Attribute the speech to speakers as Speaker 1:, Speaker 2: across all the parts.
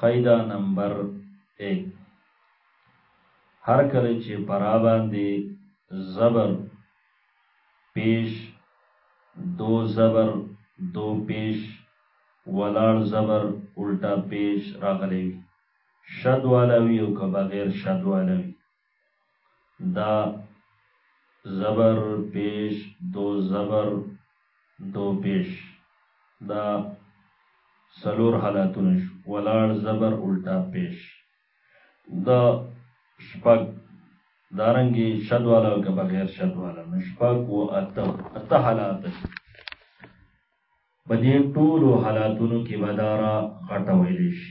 Speaker 1: قاعده نمبر اې هر کله چې پرا باندې زبر پیش دو زبر دو پیش ولاړ زبر الټا پیش راغلی وي شد والا وي او که بغیر شد والا وي دا زبر پیش دو زبر دو پیش دا سلور حالاتونه شو ولاړ زبر الټا پیش دا شپږ دارنګي شد والا او که بغیر شد والا نو شپږ و اته اته حالات شو په دې ټولو حالاتونو کې بدارا غټه ویل شي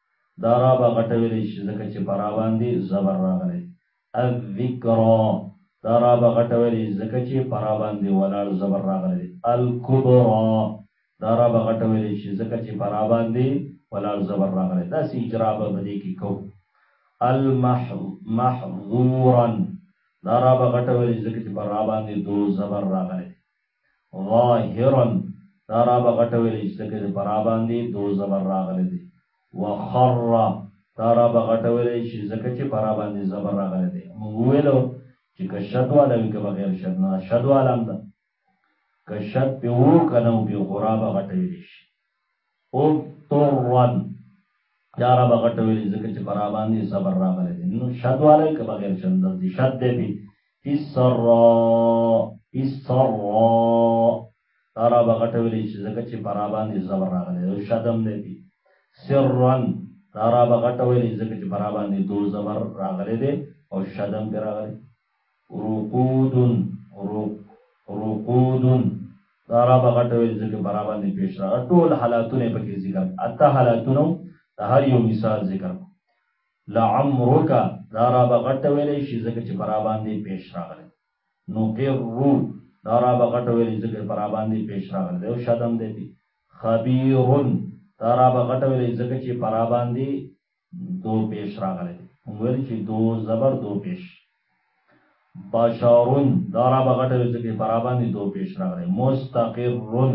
Speaker 1: دا را به غټه ویلی شي ځکه چې په را باندې زبر راغلی الذکرا دا را به غټه ویلی شي ځکه چې په را باندې ولاړ زبر راغلی دی الکبرا دا را به غټه ویلی شي ځکه چې په را باندې ولاړ زبر راغلی داسې اجرا به په دې کې کوو المحظورا دا را به غټه ویلی شي ځکه چې په را باندې دو زبر راغلی دی ظاهرا دا را به غټه ویل شي ځکه د په را باندې دو زبر راغلی دی وخر دا را به غټه ویل شي ځکه چې په را باندې زبر راغلی دی موږ وویلو چې که شد والا وي که بغیر شد نه شد والا هم ده که شد پې وو که نه وو پې خو را به غټه ویل شي اضطرا دا را به غټه ویلې ځکه چې پر باندې صبر راغلی دی نو شد والی که بغیر شد لفظ دی شد دی پې اضطرا اضطرا دا را به غټه ویلې چې ځکه چې پر باندې صبر راغلی دی شدم دی پې سرا دا را به غټه ویلې ځکه چې پر باندې دو صبر راغلی دی او شدم پې راغلی رقود رق رقود دا را به غټه ویل ځکه برا باندې پیش راغ ټول حالاتونه په کې ذکر اته حالاتونه د هر یو مثال ذکر کو لعمرک دا را به غټه ویل شي ځکه چې برا باندې پیش راغله نقر رو دا را به غټه ویل ځکه برا باندې پیش راغله یو شادم دی خبير دا را به غټه ویل ځکه چې برا باندې دو پیش راغلی دی مونږ ویل چې دو زبر دو پیش بشارون دا را به غټه وي ځکه په را باندې دو پیش راغلی مستقرون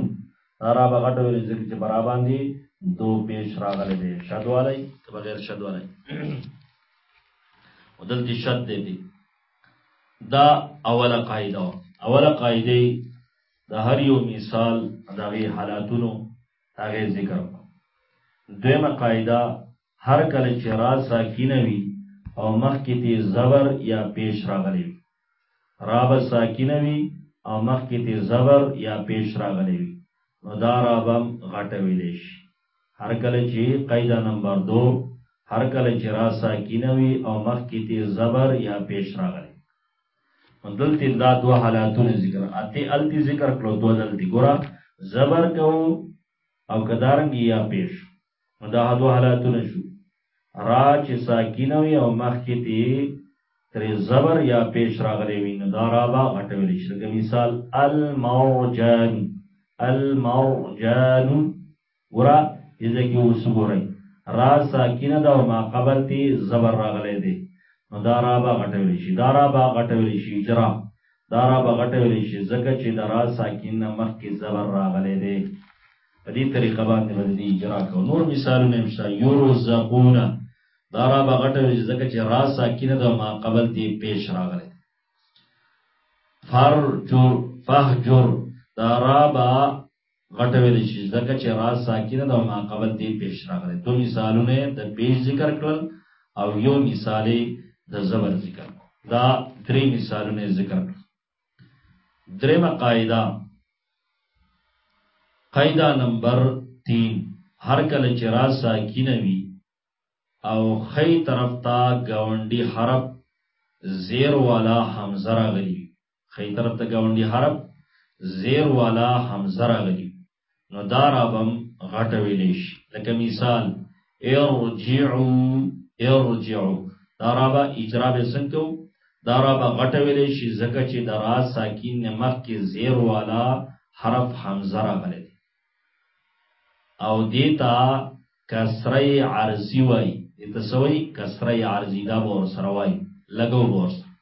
Speaker 1: دا را به غټه وي ځکه چې په را باندې دو پیش راغلی دی شد والی که بغیر شد والی او دلته شد دی دی دا اوله قاعده اوله قاعده د هر یو مثال دغه حالاتونو هغې ذکر کړو دویمه قاعده هر کله چې را ساکینه وي او مخکې تی زبر یا پیش راغلی وي را به ساکینه وي او مخکې تی زبر یا پیش راغلی وي نو دا را به هم غټه ویلی شي هر کله چې قاعده نمبر دو هر کله چې را ساکینه وي او مخکې تی زبر یا پیش راغلی دلته دا دوه حالاتونه ذکر اته التی ذکر کړو دوه دلته ګورا زبر کو او کدارنګ یا پیش دا دوه حالاتونه شو را چې ساکین وي او مخ کې تی تر زبر یا پیش راغلی وي نو دا را با غټول شي لکه مثال الموجان الموجان ګوره دده کی اوس وګورئ را ساکنه ده او ماقبل تی زبر راغلی دی نو دا را به غټه ویلی شی دا را به غټه ویلی شی اجرا دا را به غټه ویلی شی ځکه چی د را ساکن نه مخکی زبر راغلی دی په دی طریقه باندی به ددی اجرا کوو نور مثالونه هم شته یرزقون دا را به غټه ویلی شی ځکه چی را ساکنه ده او ماقبل تی پیش راغلی دی فرجر فهجر دا را به غټه ویل شي ځکه چې را ساکینه د ما قبل دی پیش راغلی دوه مثالونه د پیش ذکر کړل او یو مثال د زبر ذکر دا درې مثالونه ذکر کړل درېمه قاعده قاعده نمبر 3 هر کله چې را ساکینه وي او خی طرف ته گاونډي حرف زیر والا حمزه راغلی خی طرف ته گاونډي حرف زیر والا حمزه راغلی نو دا رابم غټه ویلې شي لکه مثال ارجعو ارجعو دا رابا اجرا به څنګه دا رابا غټه ویلې شي ځکه چې دا را ساکین نه مخ کې زیر والا حرف حمزه راغلی او دیتا کسری عرضی وای دیتا سوی کسری عرضی دا بور سره وای لګو بور سره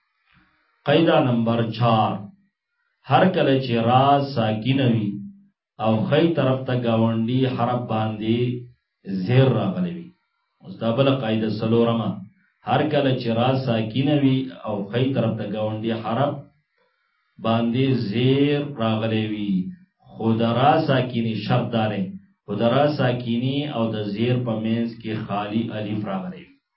Speaker 1: قیدا نمبر 4 هر کله چې را ساکینوي او خی طرف ته گاونډي حرف باندې زیر راغلی وي اوس دا بل قاعده سلورمه هر کله چې را ساکینه وي او خی طرف ته گاونډي حرف باندې زیر راغلی وي خود را ساکینی شرط داره خود را ساکینی او د زیر په منځ کې خالی الف راغلی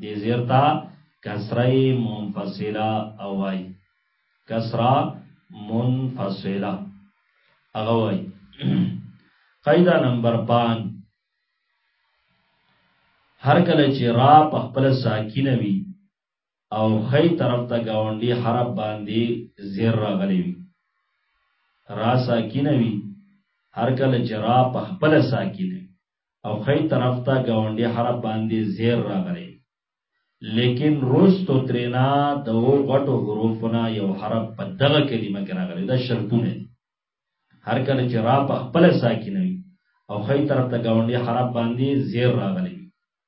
Speaker 1: دې زېر ته کسره منفصله وایي. کسره منفصله هغه وایي. قاعده نمبر پانچ هر کله چې را په خپل ساکینه وي او خی طرف ته گاونډي حرف باندې زیر راغلی وي را ساکینه وي هر کله چې را په خپل ساکینه او خی طرف ته گاونډي حرب باندې زیر راغلی لیکن روستو ترینا د او غټو حروفنا یو حرب په دغه کلمه کې راغلی دا شرطونه دي هر کله چې را په خپل ساکن وي او خی طرف ته گاونډي حرب باندې زیر راغلی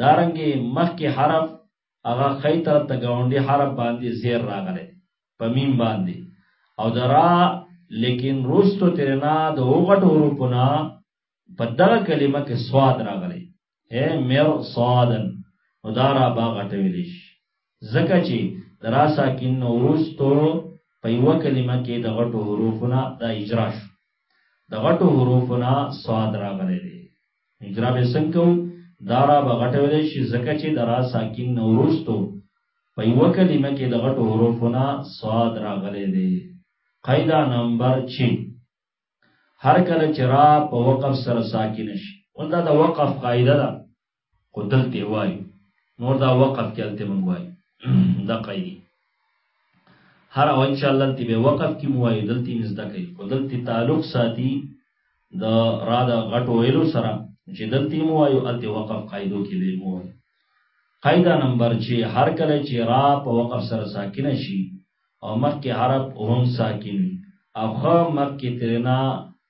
Speaker 1: دارنګه مخکې حرف هغه خی طرف ته گاونډي حرف باندې زیر راغلی په میم باندې او درا لیکن روستو ترنا د اوغټ حروفنا په دغه کلمه کې سواد راغلی اے مر صادن نو دارا باغټ ویلیش ځکه چي د را ساکن نه وروسته په یوه کلمه کي د غټو حروفو نه د اجرا شو د غټو حروفو نه صاد راغلی دی نو اجرا به څنګه کوو دا را به غټه ویلی شي ځکه چي د را ساکن نه وروسته په یوه کلمه کي د غټو حروفو نه صاد راغلی دی قاعده نمبر چي هر کله چې را په وقف سره ساکن شي ول دا د وقف قاعده ده خو دلته وای نور دا وقف کې الته مونږ وای دا قیدی هر او ان شاء الله دلته به وقف کې مو وای دلته مزدا کوي خو دلته تعلق ساتي د را د غټو ویلو سره چې دلته مو وای الته وقف قاعده کې به مو وای قاعده نمبر 6 هر کله چې را په وقف سره ساکن شي او مخکې حرف هم ساکن او خ مخکې ترنا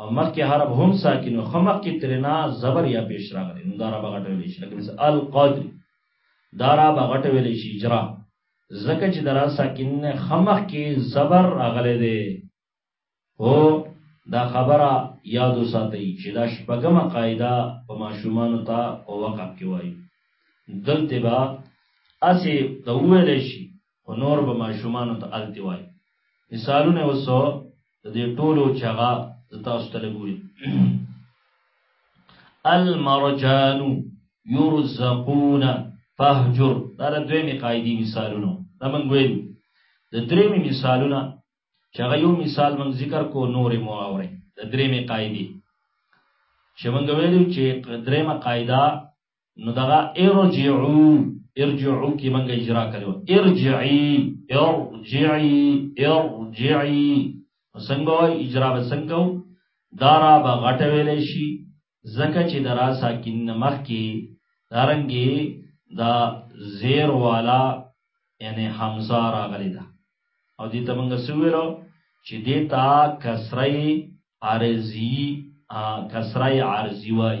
Speaker 1: او مخکې حرف هم ساکن او خمخ کې ترنا زبر یا پیش راغلی نو دا را بغټه ویل شي لکه مثلا القدر دا را بغټه ویل شي اجرا زکه چې درا ساکن نه خمخ کې زبر راغلی دی هو دا خبره یادو ساتي چې دا شپږمه قاعده په ماشومان ته او وقف کې وایي دلته با اسی د ویل شي خو نور به ماشومانو ته التې وایي. مثالونه یې اوس د دې ټولو چې هغه زه تاسو ته لږ ویم المرجان یرزقون فهجر دا د دویمې قاعدې مثالونه دا موږ ویلو د درېمې مثالونه چې هغه یو مثال موږ ذکر کو نورې مو اورئ د درېمې قاعدې چې موږ ویلو چې درېمه قاعده نو دغه ارجعو ارجعو کی منګه اجرا کړو ارجعی ارجعی ارجعی څنګه وای اجرا به څنګه دارا به غټه ویل شي زکه چې درا ساکن مخ کې دارنګي دا زیر والا یعنی حمزه راغلی دا او دې تمنګ سویلو چې دې تا کسره عارضی کسره عارضی وای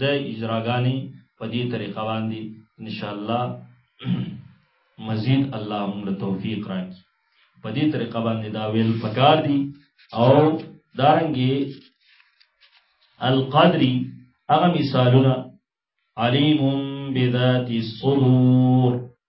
Speaker 1: د اجراګانی په دی طریقه باندی انشاالله مزید الله هم له توفیق راکی په دی طریقه باندی دا ویل پکار دی او دارنګي القدری هغه مثالونه علیم بذات الصدور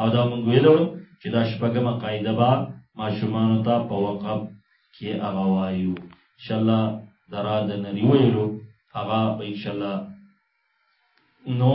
Speaker 1: او دا مونږ ویلو چې دا شپږمه قاعده به ماشومانو ته په وقب کې هغه وایو انشاءالله درا د نری ویلو هغه به انشاءالله نو